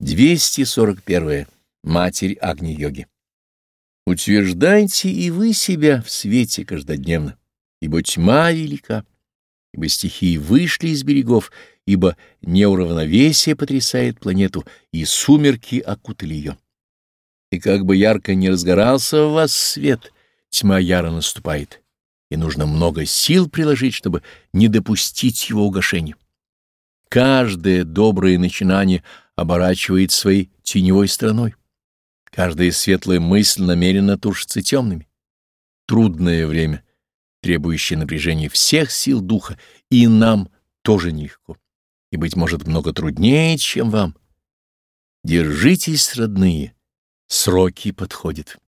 241. Матерь Агни-йоги. Утверждайте и вы себя в свете каждодневно, ибо тьма велика, ибо стихии вышли из берегов, ибо неуравновесие потрясает планету, и сумерки окутали ее. И как бы ярко не разгорался в вас свет, тьма яро наступает, и нужно много сил приложить, чтобы не допустить его угошения. Каждое доброе начинание оборачивает своей теневой стороной. Каждая светлая мысль намеренно тушится темными. Трудное время, требующее напряжения всех сил духа, и нам тоже нелегко, и, быть может, много труднее, чем вам. Держитесь, родные, сроки подходят.